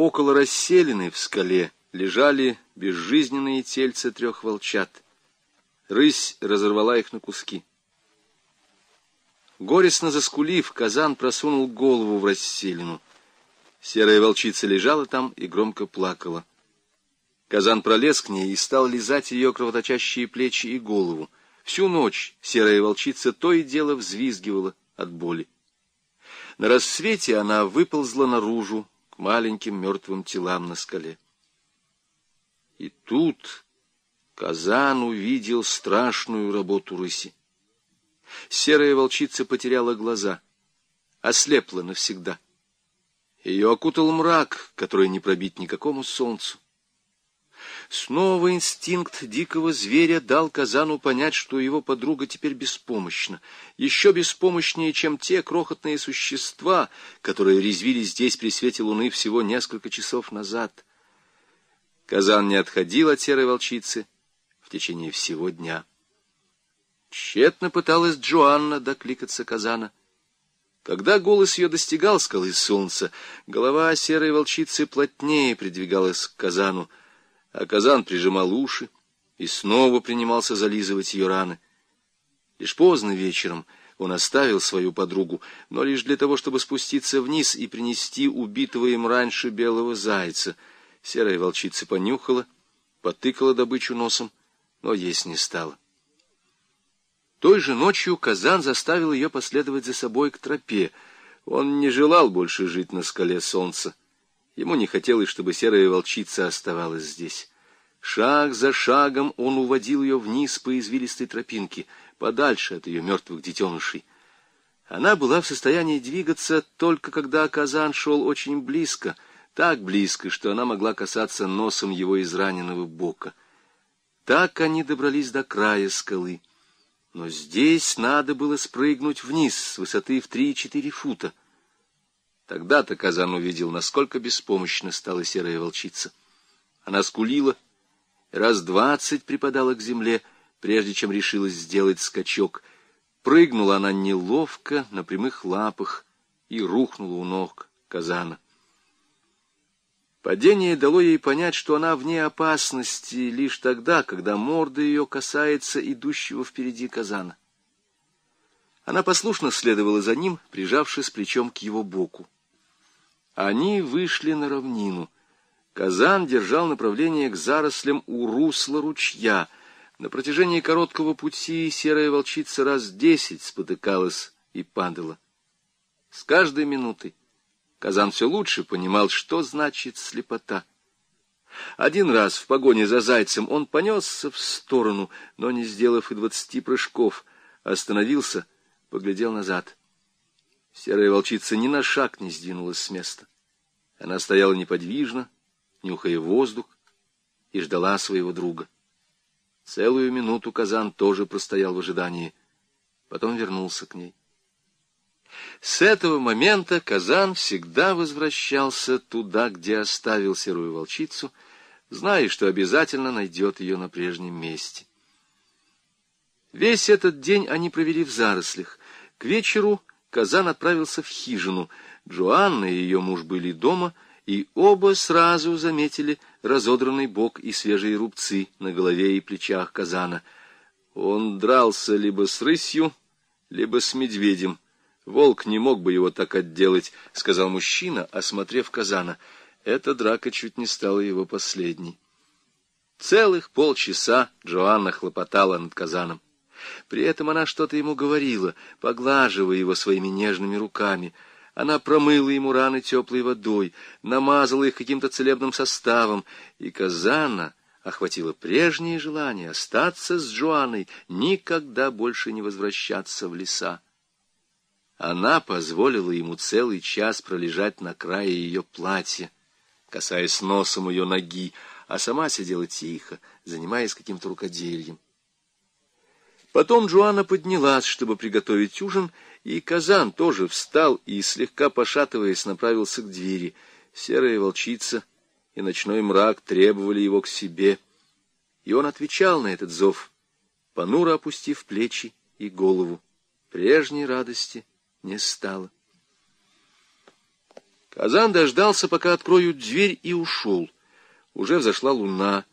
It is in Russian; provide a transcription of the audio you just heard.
Около расселены в скале лежали безжизненные тельца трех волчат. Рысь разорвала их на куски. Горестно заскулив, казан просунул голову в расселину. Серая волчица лежала там и громко плакала. Казан пролез к ней и стал лизать ее кровоточащие плечи и голову. Всю ночь серая волчица то и дело взвизгивала от боли. На рассвете она выползла наружу маленьким мертвым телам на скале. И тут Казан увидел страшную работу рыси. Серая волчица потеряла глаза, ослепла навсегда. Ее окутал мрак, который не пробить никакому солнцу. Снова инстинкт дикого зверя дал Казану понять, что его подруга теперь беспомощна, еще беспомощнее, чем те крохотные существа, которые резвились здесь при свете луны всего несколько часов назад. Казан не отходил от серой волчицы в течение всего дня. Тщетно пыталась Джоанна докликаться Казана. Когда голос ее достигал скалы солнца, голова серой волчицы плотнее придвигалась к Казану, а Казан прижимал уши и снова принимался зализывать ее раны. Лишь поздно вечером он оставил свою подругу, но лишь для того, чтобы спуститься вниз и принести убитого им раньше белого зайца. Серая волчица понюхала, потыкала добычу носом, но есть не стала. Той же ночью Казан заставил ее последовать за собой к тропе. Он не желал больше жить на скале солнца. Ему не хотелось, чтобы серая волчица оставалась здесь. Шаг за шагом он уводил ее вниз по извилистой тропинке, подальше от ее мертвых детенышей. Она была в состоянии двигаться только когда Казан шел очень близко, так близко, что она могла касаться носом его израненного бока. Так они добрались до края скалы. Но здесь надо было спрыгнуть вниз с высоты в три-четыре фута. Тогда-то Казан увидел, насколько беспомощно стала серая волчица. Она скулила, раз двадцать припадала к земле, прежде чем решилась сделать скачок. Прыгнула она неловко, на прямых лапах, и рухнула у ног Казана. Падение дало ей понять, что она вне опасности лишь тогда, когда морда ее касается идущего впереди Казана. Она послушно следовала за ним, прижавшись плечом к его боку. Они вышли на равнину. Казан держал направление к зарослям у русла ручья. На протяжении короткого пути серая волчица раз десять спотыкалась и падала. С каждой минутой Казан все лучше понимал, что значит слепота. Один раз в погоне за зайцем он понесся в сторону, но, не сделав и двадцати прыжков, остановился, поглядел назад. Серая волчица ни на шаг не сдвинулась с места. Она стояла неподвижно, нюхая воздух, и ждала своего друга. Целую минуту Казан тоже простоял в ожидании, потом вернулся к ней. С этого момента Казан всегда возвращался туда, где оставил серую волчицу, зная, что обязательно найдет ее на прежнем месте. Весь этот день они провели в зарослях. К вечеру Казан отправился в хижину — Джоанна и ее муж были дома, и оба сразу заметили разодранный бок и свежие рубцы на голове и плечах казана. Он дрался либо с рысью, либо с медведем. Волк не мог бы его так отделать, — сказал мужчина, осмотрев казана. Эта драка чуть не стала его последней. Целых полчаса Джоанна хлопотала над казаном. При этом она что-то ему говорила, поглаживая его своими нежными руками — она промыла ему раны теплой водой, намазала их каким-то целебным составом, и Казана охватило прежнее желание остаться с Джоанной, никогда больше не возвращаться в леса. Она позволила ему целый час пролежать на крае ее платья, касаясь носом ее ноги, а сама сидела тихо, занимаясь каким-то рукодельем. Потом Джоанна поднялась, чтобы приготовить ужин, и Казан тоже встал и, слегка пошатываясь, направился к двери. Серая волчица и ночной мрак требовали его к себе, и он отвечал на этот зов, понуро опустив плечи и голову. Прежней радости не стало. Казан дождался, пока откроют дверь, и ушел. Уже взошла луна.